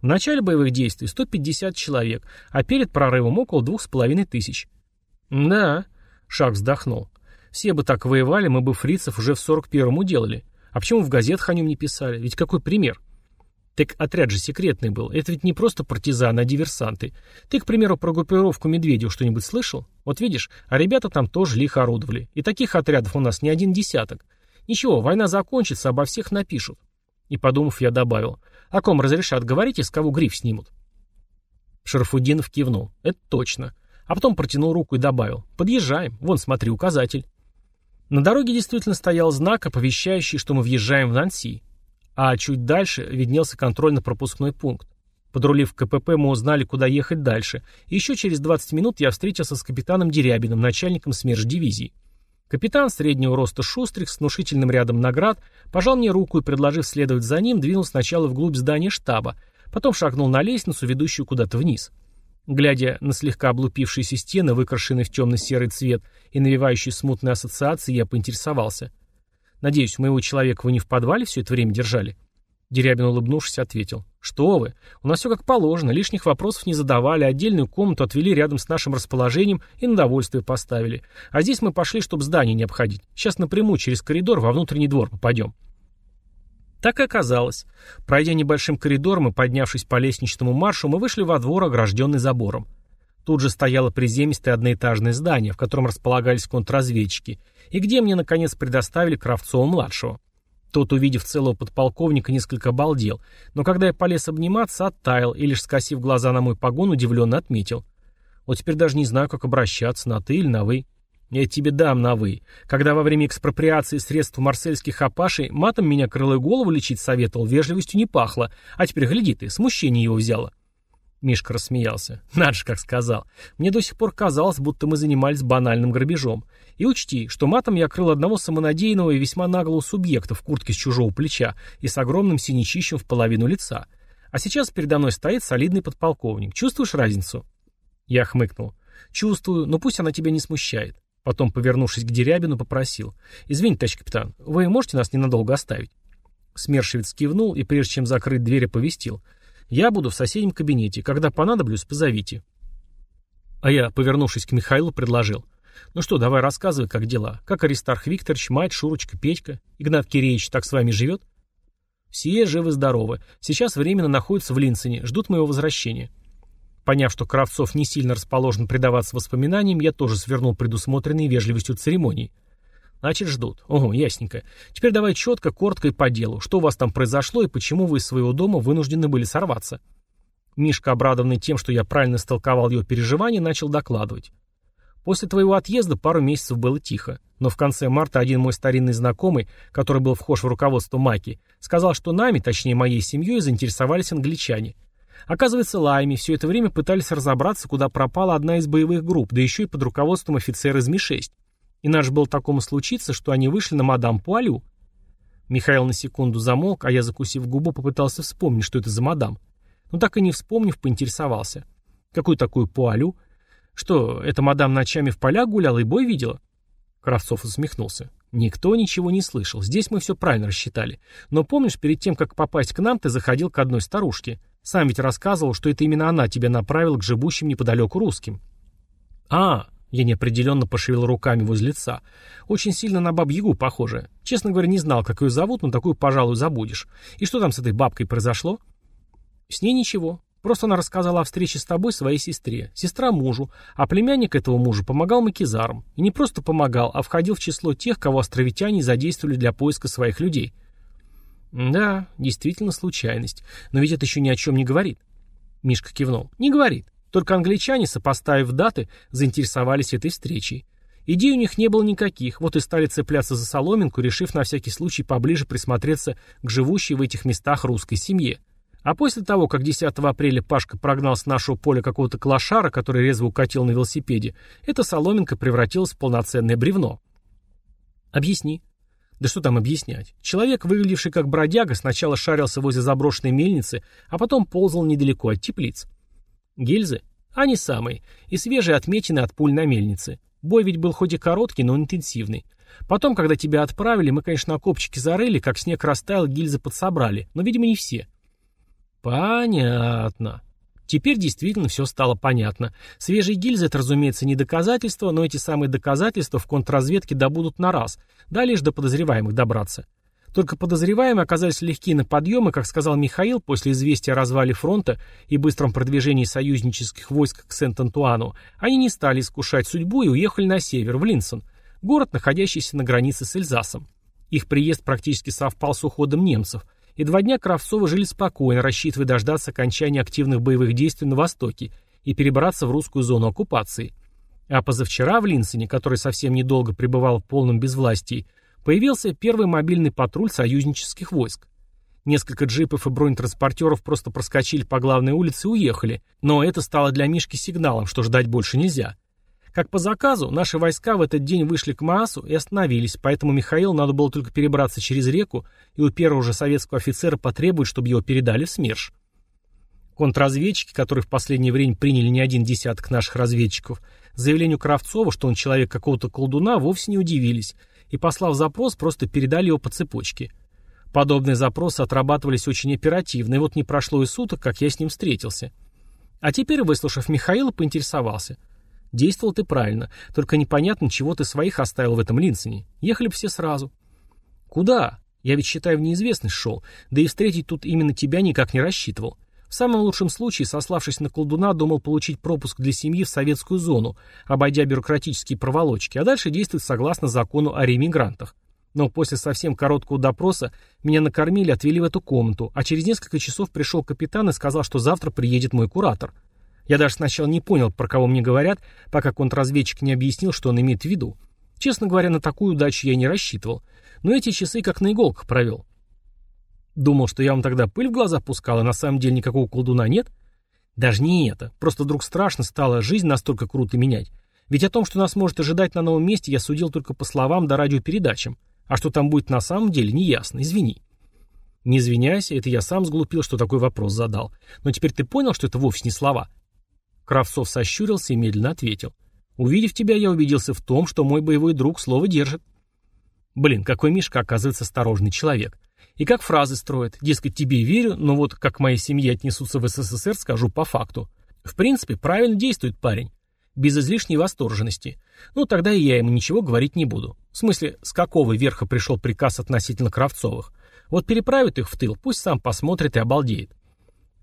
В начале боевых действий 150 человек, а перед прорывом около двух с половиной тысяч. Да, Шаг вздохнул. Все бы так воевали, мы бы фрицев уже в 41-м уделали. А почему в газетах о нем не писали? Ведь какой пример? Так отряд же секретный был. Это ведь не просто партизаны, а диверсанты. Ты, к примеру, про группировку Медведев что-нибудь слышал? Вот видишь, а ребята там тоже лихо орудовали. И таких отрядов у нас не один десяток. Ничего, война закончится, обо всех напишут. И подумав, я добавил. О ком разрешат говорить и с кого гриф снимут? Шарафуддинов кивнул. Это точно. А потом протянул руку и добавил. Подъезжаем. Вон, смотри, указатель. На дороге действительно стоял знак, оповещающий, что мы въезжаем в Нанси. А чуть дальше виднелся контрольно-пропускной пункт. Подрулив к КПП, мы узнали, куда ехать дальше. И еще через 20 минут я встретился с капитаном Дерябиным, начальником СМЕРШ-дивизии. Капитан среднего роста Шустрик с внушительным рядом наград пожал мне руку и, предложив следовать за ним, двинул сначала вглубь здания штаба, потом шагнул на лестницу, ведущую куда-то вниз. Глядя на слегка облупившиеся стены, выкрашенные в темно-серый цвет и навевающие смутные ассоциации, я поинтересовался. «Надеюсь, моего человека вы не в подвале все это время держали?» Дерябин, улыбнувшись, ответил. «Что вы? У нас все как положено, лишних вопросов не задавали, отдельную комнату отвели рядом с нашим расположением и на довольствие поставили. А здесь мы пошли, чтобы здание не обходить. Сейчас напрямую через коридор во внутренний двор попадем». Так и оказалось. Пройдя небольшим коридором и поднявшись по лестничному маршу, мы вышли во двор, огражденный забором. Тут же стояло приземистое одноэтажное здание, в котором располагались контрразведчики, и где мне, наконец, предоставили Кравцова-младшего. Тот, увидев целого подполковника, несколько обалдел, но когда я полез обниматься, оттаял и, лишь скосив глаза на мой погон, удивленно отметил. Вот теперь даже не знаю, как обращаться, на «ты» или на «вы». Я тебе дам на «вы». Когда во время экспроприации средств марсельских апашей матом меня крыло голову лечить советовал, вежливостью не пахло, а теперь, гляди ты, смущение его взяло. Мишка рассмеялся. Надо же, как сказал. Мне до сих пор казалось, будто мы занимались банальным грабежом. И учти, что матом я крыл одного самонадеянного и весьма наглого субъекта в куртке с чужого плеча и с огромным синячищем в половину лица. А сейчас передо мной стоит солидный подполковник. Чувствуешь разницу? Я хмыкнул. Чувствую, но пусть она тебя не смущает. Потом, повернувшись к Дерябину, попросил. «Извините, товарищ капитан, вы можете нас ненадолго оставить?» Смершевец кивнул и, прежде чем закрыть дверь, оповестил. Я буду в соседнем кабинете. Когда понадоблюсь, позовите. А я, повернувшись к Михаилу, предложил. Ну что, давай рассказывай, как дела. Как Аристарх Викторович, мать, Шурочка, Петька? Игнат Киреевич так с вами живет? Все живы-здоровы. Сейчас временно находятся в Линцене, ждут моего возвращения. Поняв, что Кравцов не сильно расположен предаваться воспоминаниям, я тоже свернул предусмотренные вежливостью церемонии. Значит, ждут. Ого, ясненько. Теперь давай четко, коротко и по делу. Что у вас там произошло и почему вы из своего дома вынуждены были сорваться? Мишка, обрадованный тем, что я правильно истолковал ее переживания, начал докладывать. После твоего отъезда пару месяцев было тихо, но в конце марта один мой старинный знакомый, который был вхож в руководство Маки, сказал, что нами, точнее моей семьей, заинтересовались англичане. Оказывается, лаями все это время пытались разобраться, куда пропала одна из боевых групп, да еще и под руководством офицера из Ми-6. Иначе было такому случиться, что они вышли на мадам Пуалю. Михаил на секунду замолк, а я, закусив губу, попытался вспомнить, что это за мадам. Но так и не вспомнив, поинтересовался. Какую такую Пуалю? Что, эта мадам ночами в полях гуляла и бой видела? Кравцов усмехнулся. Никто ничего не слышал. Здесь мы все правильно рассчитали. Но помнишь, перед тем, как попасть к нам, ты заходил к одной старушке. Сам ведь рассказывал, что это именно она тебя направила к живущим неподалеку русским. А, я неопределенно пошевел руками возле лица. Очень сильно на баб-ягу. Честно говоря, не знал, как ее зовут, но такую, пожалуй, забудешь. И что там с этой бабкой произошло? С ней ничего. Просто она рассказала о встрече с тобой своей сестре, сестра мужу, а племянник этого мужа помогал макизарам. И не просто помогал, а входил в число тех, кого островитяне задействовали для поиска своих людей. Да, действительно случайность. Но ведь это еще ни о чем не говорит. Мишка кивнул. Не говорит. Только англичане, сопоставив даты, заинтересовались этой встречей. Идей у них не было никаких, вот и стали цепляться за соломинку, решив на всякий случай поближе присмотреться к живущей в этих местах русской семье. А после того, как 10 апреля Пашка прогнал с нашего поля какого-то клошара, который резво укатил на велосипеде, эта соломинка превратилась в полноценное бревно. Объясни. Да что там объяснять? Человек, выглядевший как бродяга, сначала шарился возле заброшенной мельницы, а потом ползал недалеко от теплиц. Гильзы? Они самые. И свежие отметины от пуль на мельнице. Бой ведь был хоть и короткий, но интенсивный. Потом, когда тебя отправили, мы, конечно, окопчики зарыли, как снег растаял, гильзы подсобрали. Но, видимо, не все. Понятно. Теперь действительно все стало понятно. Свежие гильзы – это, разумеется, не доказательство, но эти самые доказательства в контрразведке добудут на раз, да лишь до подозреваемых добраться. Только подозреваемые оказались легкие на подъем, и, как сказал Михаил, после известия о развале фронта и быстром продвижении союзнических войск к Сент-Антуану, они не стали искушать судьбу и уехали на север, в Линсон, город, находящийся на границе с Эльзасом. Их приезд практически совпал с уходом немцев – и два дня Кравцовы жили спокойно, рассчитывая дождаться окончания активных боевых действий на Востоке и перебраться в русскую зону оккупации. А позавчера в Линсоне, который совсем недолго пребывал в полном безвластии, появился первый мобильный патруль союзнических войск. Несколько джипов и бронетранспортеров просто проскочили по главной улице и уехали, но это стало для Мишки сигналом, что ждать больше нельзя. Как по заказу, наши войска в этот день вышли к Маасу и остановились, поэтому Михаилу надо было только перебраться через реку и у первого же советского офицера потребовать, чтобы его передали в СМЕРШ. Контрразведчики, которые в последнее время приняли не один десяток наших разведчиков, заявлению Кравцова, что он человек какого-то колдуна, вовсе не удивились, и, послав запрос, просто передали его по цепочке. Подобные запросы отрабатывались очень оперативно, и вот не прошло и суток, как я с ним встретился. А теперь, выслушав Михаила, поинтересовался – Действовал ты правильно, только непонятно, чего ты своих оставил в этом Линсоне. Ехали бы все сразу. Куда? Я ведь, считаю, в неизвестность шел, да и встретить тут именно тебя никак не рассчитывал. В самом лучшем случае, сославшись на колдуна, думал получить пропуск для семьи в советскую зону, обойдя бюрократические проволочки, а дальше действовать согласно закону о ремигрантах. Но после совсем короткого допроса меня накормили, отвели в эту комнату, а через несколько часов пришел капитан и сказал, что завтра приедет мой куратор. Я даже сначала не понял, про кого мне говорят, пока контрразведчик не объяснил, что он имеет в виду. Честно говоря, на такую удачу я не рассчитывал. Но эти часы как на иголках провел. Думал, что я вам тогда пыль в глаза пускал, а на самом деле никакого колдуна нет? Даже не это. Просто вдруг страшно стало жизнь настолько круто менять. Ведь о том, что нас может ожидать на новом месте, я судил только по словам да радиопередачам. А что там будет на самом деле, неясно. Извини. Не извиняйся, это я сам сглупил, что такой вопрос задал. Но теперь ты понял, что это вовсе не слова? Кравцов сощурился и медленно ответил. «Увидев тебя, я убедился в том, что мой боевой друг слово держит». Блин, какой Мишка, оказывается, осторожный человек. И как фразы строит. Дескать, тебе верю, но вот как моей семье отнесутся в СССР, скажу по факту. В принципе, правильно действует парень. Без излишней восторженности. Ну, тогда и я ему ничего говорить не буду. В смысле, с какого верха пришел приказ относительно Кравцовых? Вот переправит их в тыл, пусть сам посмотрит и обалдеет.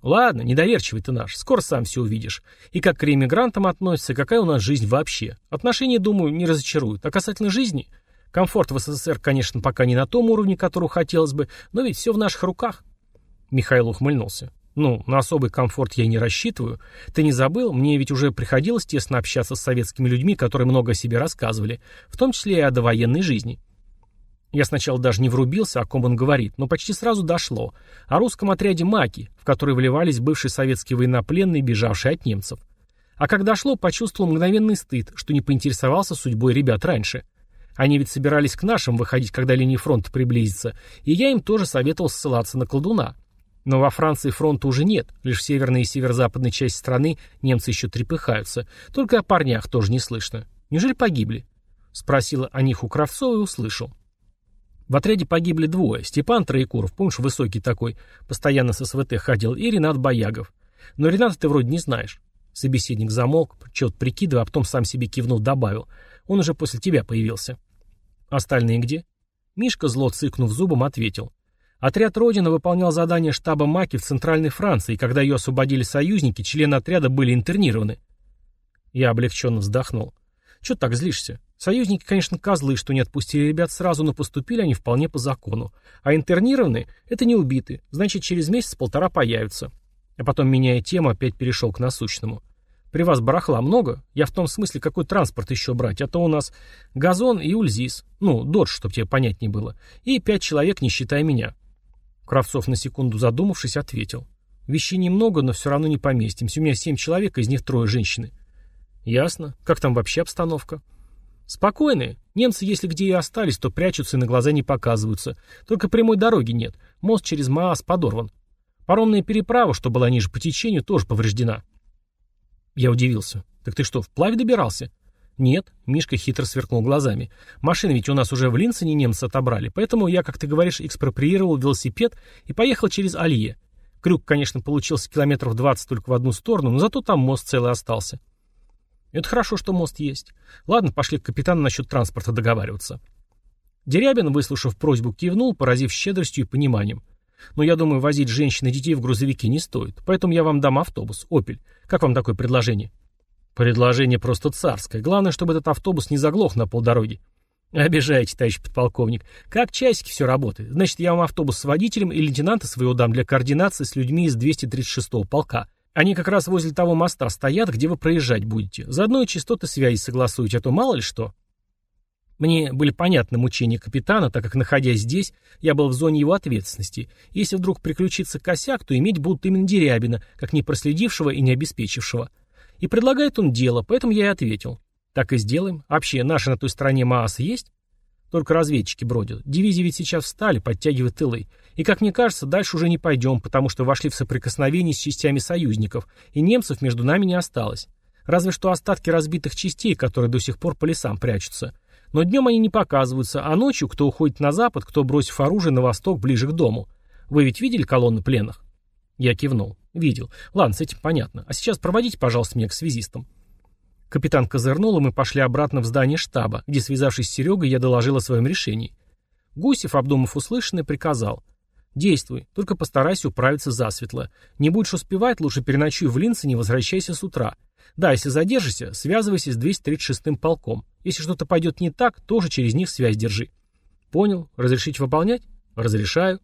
Ладно, недоверчивый ты наш, скоро сам все увидишь. И как к реэмигрантам относится, какая у нас жизнь вообще. Отношения, думаю, не разочаруют. А касательно жизни, комфорт в СССР, конечно, пока не на том уровне, которого хотелось бы, но ведь все в наших руках. Михаил ухмыльнулся. Ну, на особый комфорт я не рассчитываю. Ты не забыл, мне ведь уже приходилось тесно общаться с советскими людьми, которые много о себе рассказывали, в том числе и о довоенной жизни. Я сначала даже не врубился, о ком он говорит, но почти сразу дошло. О русском отряде «Маки», в который вливались бывшие советские военнопленные, бежавшие от немцев. А как дошло, почувствовал мгновенный стыд, что не поинтересовался судьбой ребят раньше. Они ведь собирались к нашим выходить, когда линия фронта приблизится, и я им тоже советовал ссылаться на колдуна. Но во Франции фронта уже нет, лишь в северной и северо-западной части страны немцы еще трепыхаются, только о парнях тоже не слышно. Неужели погибли? Спросила о них у Кравцова и услышал. В отряде погибли двое. Степан Троекуров, помнишь, высокий такой, постоянно с СВТ ходил, и Ренат Боягов. Но Рената ты вроде не знаешь. Собеседник замолк, что-то прикидывая, а потом сам себе кивнув добавил. Он уже после тебя появился. Остальные где? Мишка, зло цыкнув зубом, ответил. Отряд «Родина» выполнял задание штаба Маки в Центральной Франции, и когда ее освободили союзники, члены отряда были интернированы. Я облегченно вздохнул. Че так злишься? Союзники, конечно, козлы, что не отпустили ребят сразу, но поступили они вполне по закону. А интернированные — это не убиты, значит, через месяц-полтора появятся. А потом, меняя тему, опять перешел к насущному. При вас барахла много? Я в том смысле, какой транспорт еще брать? А то у нас газон и ульзис. Ну, додж, чтобы тебе понять не было. И пять человек, не считая меня. Кравцов на секунду задумавшись, ответил. Вещей немного, но все равно не поместимся. У меня семь человек, из них трое женщины. Ясно. Как там вообще обстановка? Спокойные. Немцы, если где и остались, то прячутся и на глаза не показываются. Только прямой дороги нет. Мост через Маас подорван. Паромная переправа, что была ниже по течению, тоже повреждена. Я удивился. Так ты что, вплавь добирался? Нет, Мишка хитро сверкнул глазами. Машины ведь у нас уже в Линцене немцы отобрали, поэтому я, как ты говоришь, экспроприировал велосипед и поехал через Алье. Крюк, конечно, получился километров 20 только в одну сторону, но зато там мост целый остался. Это хорошо, что мост есть. Ладно, пошли к капитану насчет транспорта договариваться. Дерябин, выслушав просьбу, кивнул, поразив щедростью и пониманием. Но я думаю, возить женщин и детей в грузовике не стоит, поэтому я вам дам автобус, «Опель». Как вам такое предложение? Предложение просто царское. Главное, чтобы этот автобус не заглох на полдороги. Обижаете, товарищ подполковник. Как часики все работает. Значит, я вам автобус с водителем и лейтенанта своего дам для координации с людьми из 236-го полка. Они как раз возле того моста стоят, где вы проезжать будете. Заодно и частоты связи согласуете, а то мало ли что. Мне были понятны мучения капитана, так как, находясь здесь, я был в зоне его ответственности. Если вдруг приключится косяк, то иметь будут именно Дерябина, как не проследившего и не обеспечившего. И предлагает он дело, поэтому я и ответил. Так и сделаем. Вообще, наши на той стороне МААС есть? Только разведчики бродят. Дивизии ведь сейчас встали, подтягивают тылы. И, как мне кажется, дальше уже не пойдем, потому что вошли в соприкосновение с частями союзников, и немцев между нами не осталось. Разве что остатки разбитых частей, которые до сих пор по лесам прячутся. Но днем они не показываются, а ночью кто уходит на запад, кто, бросив оружие, на восток, ближе к дому. Вы ведь видели колонны пленных? Я кивнул. Видел. Ладно, с этим понятно. А сейчас проводите, пожалуйста, меня к связистам. Капитан козырнул, и мы пошли обратно в здание штаба, где, связавшись с Серегой, я доложил о своем решении. Гусев, обдумав услышанное, приказал. «Действуй, только постарайся управиться засветло. Не будешь успевать, лучше переночуй в Линце, не возвращайся с утра. Да, если задержишься, связывайся с 236-м полком. Если что-то пойдет не так, тоже через них связь держи». «Понял. Разрешить выполнять?» «Разрешаю».